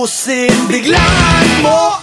Tusen biglang mo